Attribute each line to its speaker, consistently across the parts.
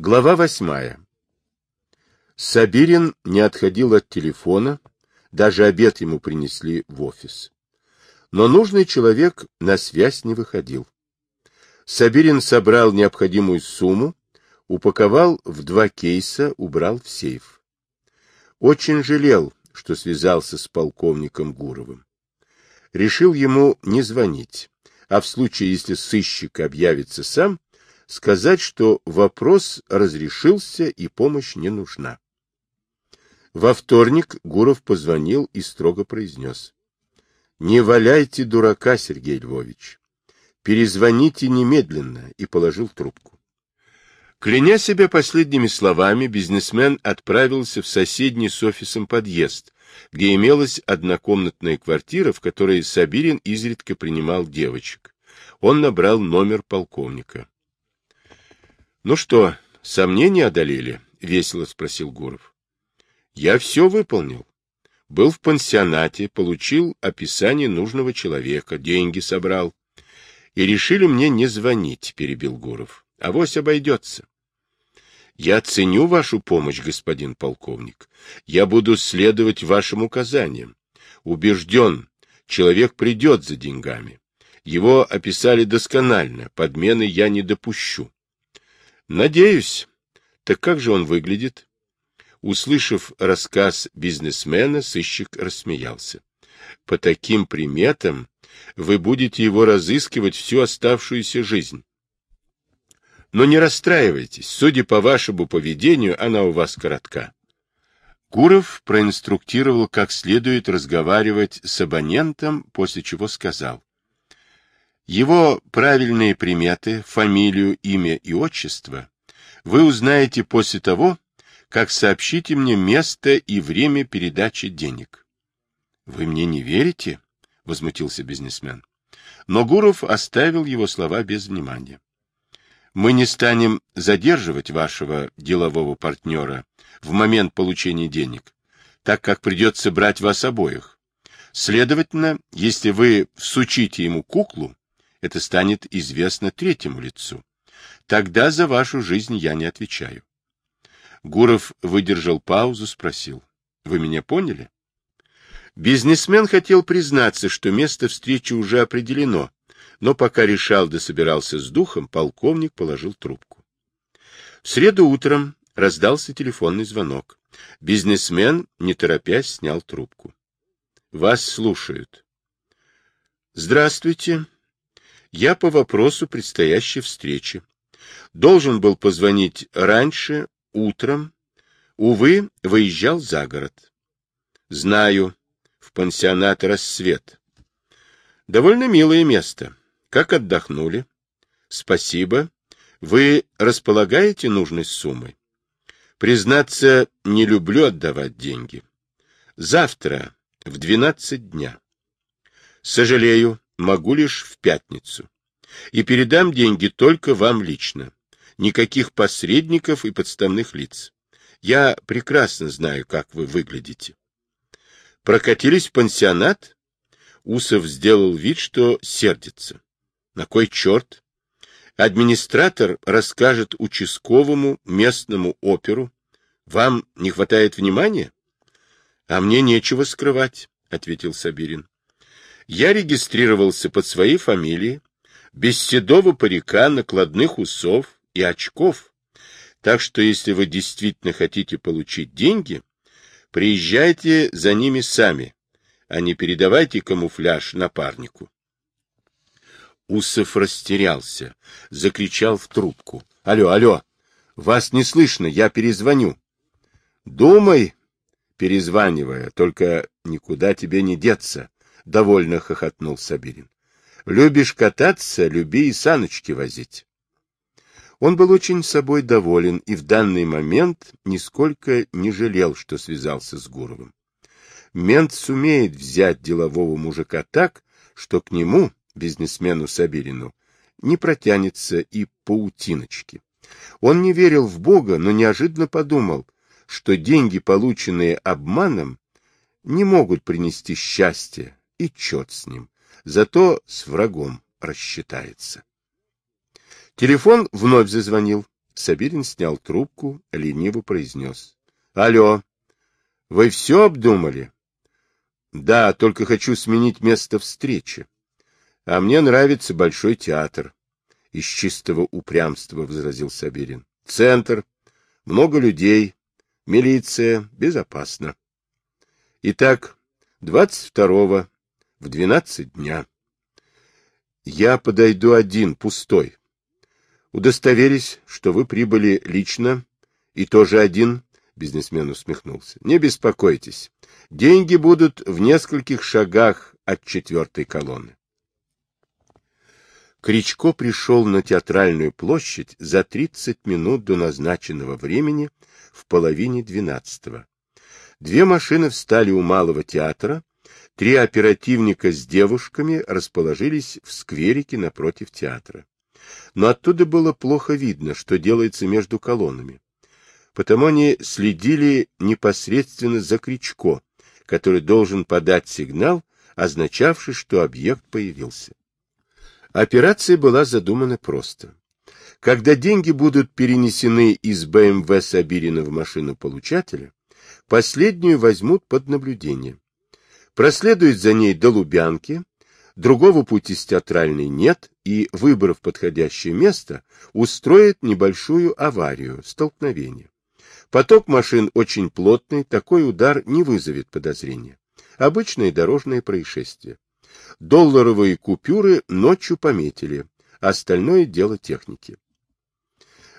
Speaker 1: Глава восьмая. Сабирин не отходил от телефона, даже обед ему принесли в офис. Но нужный человек на связь не выходил. Сабирин собрал необходимую сумму, упаковал в два кейса, убрал в сейф. Очень жалел, что связался с полковником Гуровым. Решил ему не звонить, а в случае, если сыщик объявится сам, сказать, что вопрос разрешился и помощь не нужна. Во вторник Гуров позвонил и строго произнес. — Не валяйте дурака, Сергей Львович. Перезвоните немедленно, и положил трубку. Кляня себя последними словами, бизнесмен отправился в соседний с офисом подъезд, где имелась однокомнатная квартира, в которой Сабирин изредка принимал девочек. Он набрал номер полковника. — Ну что, сомнения одолели? — весело спросил Гуров. — Я все выполнил. Был в пансионате, получил описание нужного человека, деньги собрал. И решили мне не звонить, — перебил Гуров. — Авось обойдется. Я ценю вашу помощь, господин полковник. Я буду следовать вашим указаниям. Убежден, человек придет за деньгами. Его описали досконально, подмены я не допущу. Надеюсь. Так как же он выглядит? Услышав рассказ бизнесмена, сыщик рассмеялся. По таким приметам вы будете его разыскивать всю оставшуюся жизнь. Но не расстраивайтесь, судя по вашему поведению, она у вас коротка. Гуров проинструктировал, как следует разговаривать с абонентом, после чего сказал. Его правильные приметы, фамилию, имя и отчество вы узнаете после того, как сообщите мне место и время передачи денег. — Вы мне не верите? — возмутился бизнесмен. Но Гуров оставил его слова без внимания. — Мы не станем задерживать вашего делового партнера в момент получения денег, так как придется брать вас обоих. Следовательно, если вы всучите ему куклу, это станет известно третьему лицу. Тогда за вашу жизнь я не отвечаю. Гуров выдержал паузу, спросил. Вы меня поняли? Бизнесмен хотел признаться, что место встречи уже определено, но пока решал да собирался с духом, полковник положил трубку. В среду утром раздался телефонный звонок. Бизнесмен, не торопясь, снял трубку. — Вас слушают. — Здравствуйте. Я по вопросу предстоящей встречи. Должен был позвонить раньше, утром. Увы, выезжал за город. Знаю, в пансионат «Рассвет». Довольно милое место. Как отдохнули? Спасибо. Вы располагаете нужной суммой? Признаться, не люблю отдавать деньги. Завтра в двенадцать дня. Сожалею, могу лишь в пятницу. И передам деньги только вам лично. Никаких посредников и подставных лиц. Я прекрасно знаю, как вы выглядите. Прокатились в пансионат? Усов сделал вид, что сердится. На кой черт? Администратор расскажет участковому местному оперу. Вам не хватает внимания? А мне нечего скрывать, — ответил Сабирин. Я регистрировался под своей фамилией, без седого парика, накладных усов и очков. Так что, если вы действительно хотите получить деньги, приезжайте за ними сами, а не передавайте камуфляж напарнику. Усов растерялся, закричал в трубку. — Алло, алло, вас не слышно, я перезвоню. — Думай, перезванивая, только никуда тебе не деться, — довольно хохотнул Сабирин. — Любишь кататься, люби и саночки возить. Он был очень собой доволен и в данный момент нисколько не жалел, что связался с Гуровым. Мент сумеет взять делового мужика так, что к нему, бизнесмену Сабирину, не протянется и паутиночки. Он не верил в Бога, но неожиданно подумал, что деньги, полученные обманом, не могут принести счастья, и чет с ним. Зато с врагом рассчитается. Телефон вновь зазвонил. Сабирин снял трубку, лениво произнес. — Алло, вы все обдумали? — Да, только хочу сменить место встречи. — А мне нравится Большой театр. Из чистого упрямства возразил Сабирин. — Центр, много людей, милиция, безопасно. Итак, двадцать второго в двенадцать дня. Я подойду один, пустой. Удостоверись, что вы прибыли лично и тоже один, бизнесмен усмехнулся. Не беспокойтесь. Деньги будут в нескольких шагах от четвертой колонны. Кричко пришел на театральную площадь за 30 минут до назначенного времени в половине двенадцатого. Две машины встали у Малого театра, три оперативника с девушками расположились в скверике напротив театра. Но оттуда было плохо видно, что делается между колоннами. Потому они следили непосредственно за Кричко, который должен подать сигнал, означавший, что объект появился. Операция была задумана просто. Когда деньги будут перенесены из БМВ Сабирина в машину получателя, последнюю возьмут под наблюдение. Проследуют за ней до Лубянки, другого пути с театральной нет, и, выбрав подходящее место, устроит небольшую аварию, столкновение. Поток машин очень плотный, такой удар не вызовет подозрения. Обычное дорожное происшествие. Долларовые купюры ночью пометили, остальное дело техники.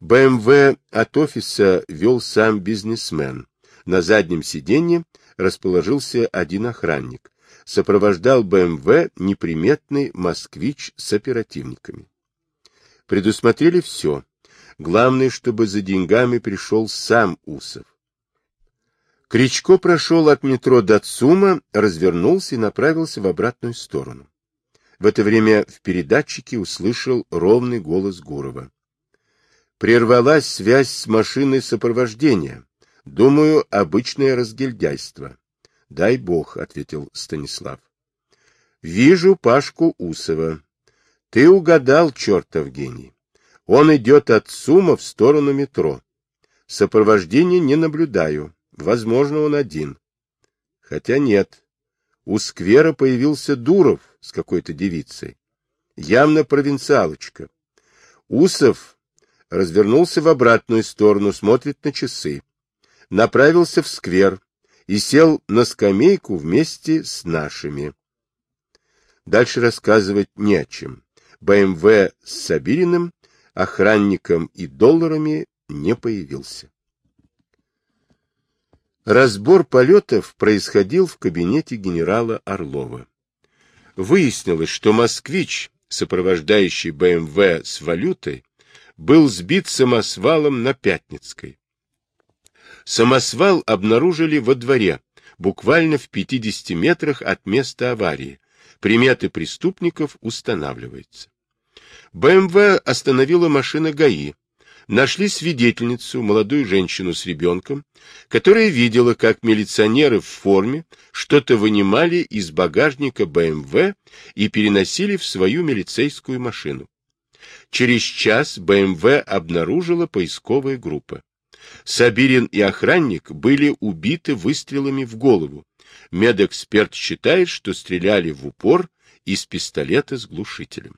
Speaker 1: БМВ от офиса вел сам бизнесмен. На заднем сиденье расположился один охранник. Сопровождал БМВ неприметный москвич с оперативниками. Предусмотрели все. Главное, чтобы за деньгами пришел сам Усов. Кричко прошел от метро до ЦУМа, развернулся и направился в обратную сторону. В это время в передатчике услышал ровный голос Гурова. Прервалась связь с машиной сопровождения. Думаю, обычное разгильдяйство. — Дай бог, — ответил Станислав. — Вижу Пашку Усова. Ты угадал, чертов гений. Он идет от ЦУМа в сторону метро. Сопровождения не наблюдаю. Возможно, он один. Хотя нет. У сквера появился Дуров с какой-то девицей. Явно провинциалочка. Усов развернулся в обратную сторону, смотрит на часы. Направился в сквер и сел на скамейку вместе с нашими. Дальше рассказывать не о чем. БМВ с Сабириным, охранником и долларами не появился. Разбор полетов происходил в кабинете генерала Орлова. Выяснилось, что «Москвич», сопровождающий БМВ с валютой, был сбит самосвалом на Пятницкой. Самосвал обнаружили во дворе, буквально в 50 метрах от места аварии. Приметы преступников устанавливаются. БМВ остановила машина ГАИ, нашли свидетельницу, молодую женщину с ребенком, которая видела, как милиционеры в форме что-то вынимали из багажника БМВ и переносили в свою милицейскую машину. Через час БМВ обнаружила поисковая группа. Сабирин и охранник были убиты выстрелами в голову. Медэксперт считает, что стреляли в упор из пистолета с глушителем.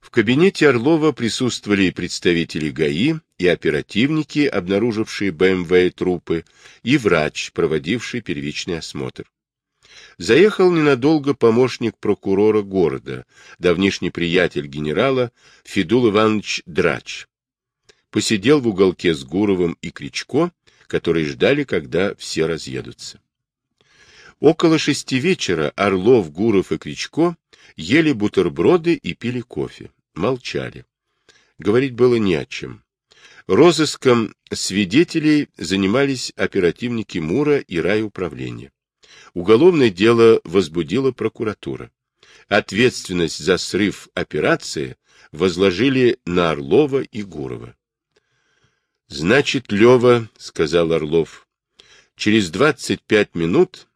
Speaker 1: В кабинете Орлова присутствовали и представители ГАИ, и оперативники, обнаружившие БМВ и трупы, и врач, проводивший первичный осмотр. Заехал ненадолго помощник прокурора города, давнишний приятель генерала Федул Иванович Драч. Посидел в уголке с Гуровым и Кричко, которые ждали, когда все разъедутся. Около шести вечера Орлов, Гуров и Кричко ели бутерброды и пили кофе молчали. Говорить было не о чем. Розыском свидетелей занимались оперативники МУРа и райуправления. Уголовное дело возбудила прокуратура. Ответственность за срыв операции возложили на Орлова и Гурова. — Значит, Лева, — сказал Орлов, — через 25 минут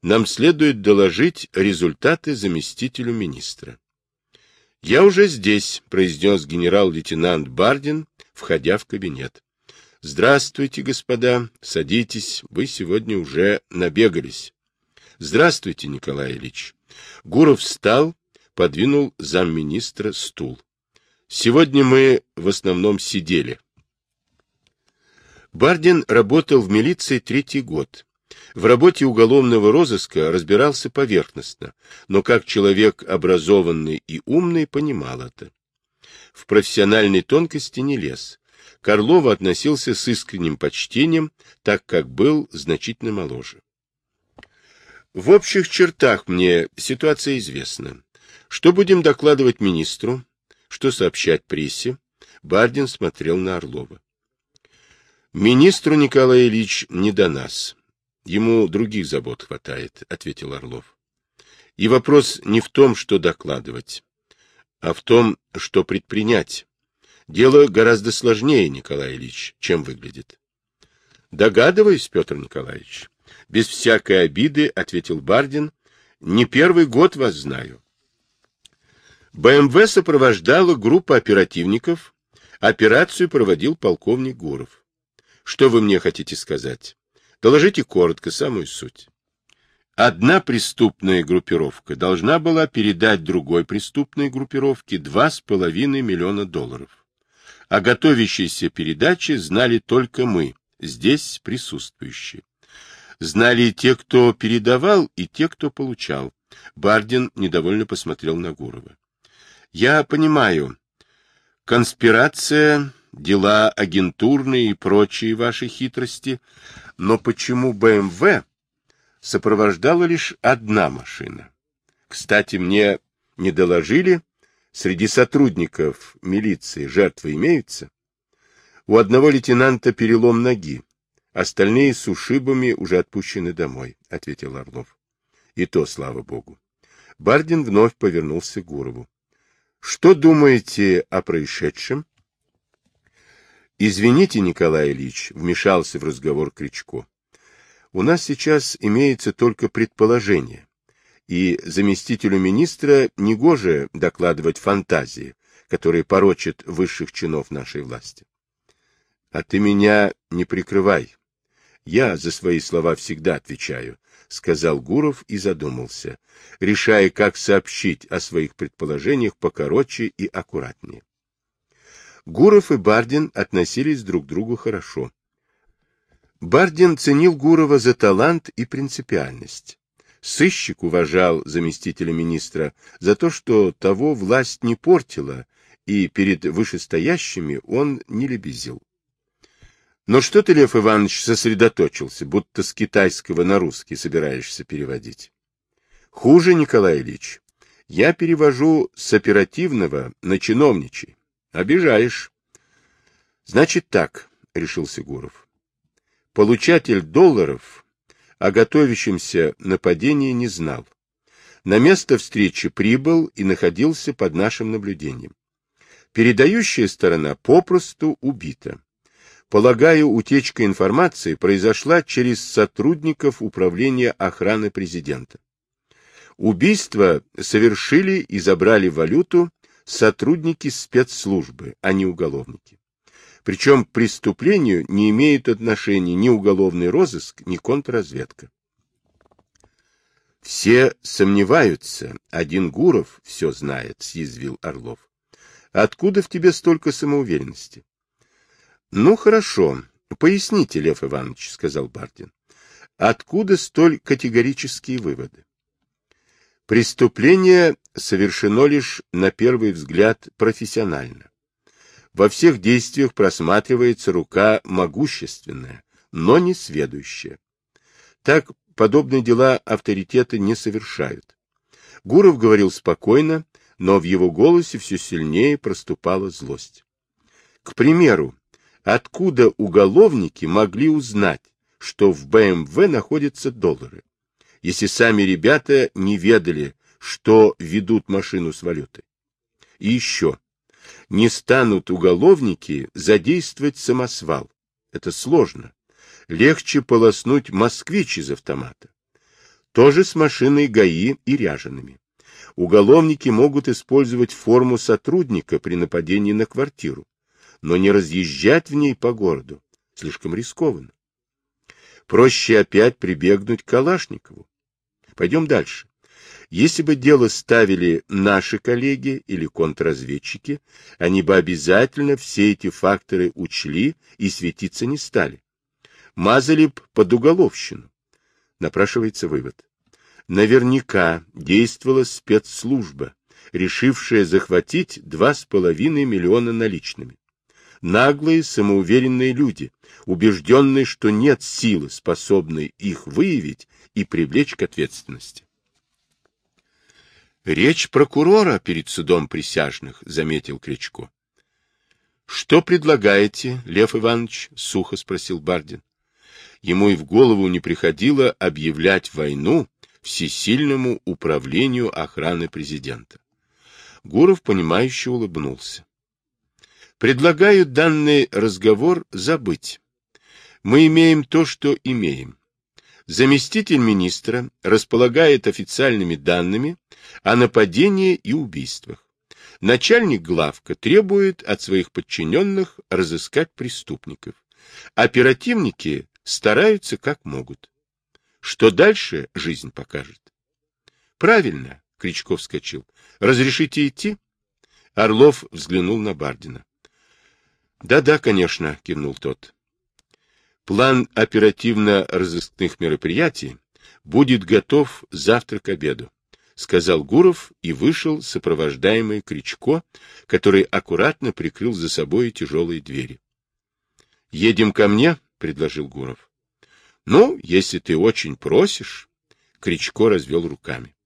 Speaker 1: нам следует доложить результаты заместителю министра. «Я уже здесь», — произнес генерал-лейтенант Бардин, входя в кабинет. — Здравствуйте, господа. Садитесь. Вы сегодня уже набегались. — Здравствуйте, Николай Ильич. Гуров встал, подвинул замминистра стул. — Сегодня мы в основном сидели. Бардин работал в милиции третий год. В работе уголовного розыска разбирался поверхностно, но как человек образованный и умный понимал это. В профессиональной тонкости не лез. Карлова относился с искренним почтением, так как был значительно моложе. В общих чертах мне ситуация известна. Что будем докладывать министру? Что сообщать прессе? Бардин смотрел на Орлова. Министру Николай Ильич не до нас. Ему других забот хватает, — ответил Орлов. И вопрос не в том, что докладывать, а в том, что предпринять. Дело гораздо сложнее, Николай Ильич, чем выглядит. Догадываюсь, Петр Николаевич. Без всякой обиды, — ответил Бардин, — не первый год вас знаю. БМВ сопровождала группа оперативников. Операцию проводил полковник Гуров. Что вы мне хотите сказать? Доложите коротко самую суть. Одна преступная группировка должна была передать другой преступной группировке два с половиной миллиона долларов. О готовящейся передаче знали только мы, здесь присутствующие. Знали и те, кто передавал, и те, кто получал. Бардин недовольно посмотрел на Гурова. Я понимаю, конспирация дела агентурные и прочие ваши хитрости, но почему БМВ сопровождала лишь одна машина? Кстати, мне не доложили, среди сотрудников милиции жертвы имеются? У одного лейтенанта перелом ноги, остальные с ушибами уже отпущены домой, — ответил Орлов. И то, слава богу. Бардин вновь повернулся к Гурову. — Что думаете о происшедшем? Извините, Николай Ильич, вмешался в разговор Кричко. У нас сейчас имеется только предположение, и заместителю министра негоже докладывать фантазии, которые порочат высших чинов нашей власти. А ты меня не прикрывай. Я за свои слова всегда отвечаю, сказал Гуров и задумался, решая, как сообщить о своих предположениях покороче и аккуратнее. Гуров и Бардин относились друг к другу хорошо. Бардин ценил Гурова за талант и принципиальность. Сыщик уважал заместителя министра за то, что того власть не портила, и перед вышестоящими он не лебезил. Но что ты, Лев Иванович, сосредоточился, будто с китайского на русский собираешься переводить? Хуже, Николай Ильич. Я перевожу с оперативного на чиновничий. Обижаешь. Значит так, решился Гуров. Получатель долларов о готовящемся нападении не знал. На место встречи прибыл и находился под нашим наблюдением. Передающая сторона попросту убита. Полагаю, утечка информации произошла через сотрудников Управления охраны президента. Убийство совершили и забрали валюту сотрудники спецслужбы, а не уголовники. Причем к преступлению не имеют отношения ни уголовный розыск, ни контрразведка. Все сомневаются, один Гуров все знает, съязвил Орлов. Откуда в тебе столько самоуверенности? Ну, хорошо, поясните, Лев Иванович, сказал Бардин. Откуда столь категорические выводы? Преступление совершено лишь, на первый взгляд, профессионально. Во всех действиях просматривается рука могущественная, но не сведущая. Так подобные дела авторитеты не совершают. Гуров говорил спокойно, но в его голосе все сильнее проступала злость. К примеру, откуда уголовники могли узнать, что в БМВ находятся доллары? Если сами ребята не ведали, что ведут машину с валютой. И еще, не станут уголовники задействовать самосвал. Это сложно. Легче полоснуть москвич из автомата. Тоже с машиной ГАИ и ряжеными. Уголовники могут использовать форму сотрудника при нападении на квартиру. но не разъезжать в ней по городу. Слишком рискованно. Проще опять прибегнуть к Калашникову. Пойдем дальше. Если бы дело ставили наши коллеги или контрразведчики, они бы обязательно все эти факторы учли и светиться не стали. Мазали б под уголовщину. Напрашивается вывод. Наверняка действовала спецслужба, решившая захватить два с половиной миллиона наличными. Наглые, самоуверенные люди, убежденные, что нет силы, способной их выявить и привлечь к ответственности. Речь прокурора перед судом присяжных, заметил Кричко. Что предлагаете, Лев Иванович? сухо спросил Бардин. Ему и в голову не приходило объявлять войну всесильному управлению охраны президента. Гуров, понимающе улыбнулся. Предлагаю данный разговор забыть. Мы имеем то, что имеем. Заместитель министра располагает официальными данными о нападении и убийствах. Начальник главка требует от своих подчиненных разыскать преступников. Оперативники стараются как могут. Что дальше, жизнь покажет. Правильно, Кричков вскочил. Разрешите идти? Орлов взглянул на Бардина. Да-да, конечно, кивнул тот. План оперативно-розыскных мероприятий будет готов завтра к обеду, сказал Гуров и вышел, сопровождаемый Кричко, который аккуратно прикрыл за собой тяжелые двери. Едем ко мне, предложил Гуров. Ну, если ты очень просишь, Кричко развел руками.